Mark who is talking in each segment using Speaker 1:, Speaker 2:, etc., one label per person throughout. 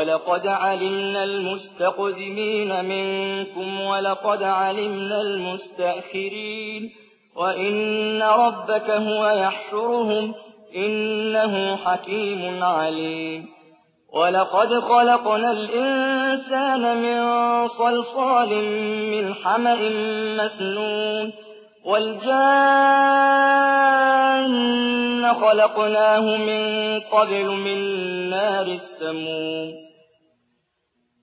Speaker 1: وَلَقَدْ عَلِمْنَا الْمُسْتَقْدِمِينَ مِنكُمْ وَلَقَدْ عَلِمْنَا الْمُسْتَأْخِرِينَ وَإِنَّ رَبَّكَ هُوَ يَحْشُرُهُمْ إِنَّهُ حَكِيمٌ عَلِيمٌ وَلَقَدْ خَلَقْنَا الْإِنسَانَ مِن صَلْصَالٍ مِّنْ حَمَإٍ مَّسْنُونٍ وَالْجَانَّ خَلَقْنَاهُ مِن قَبْلُ مِن نَّارِ السَّمُومِ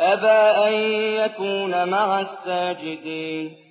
Speaker 1: أبى أن يكون مع الساجدين.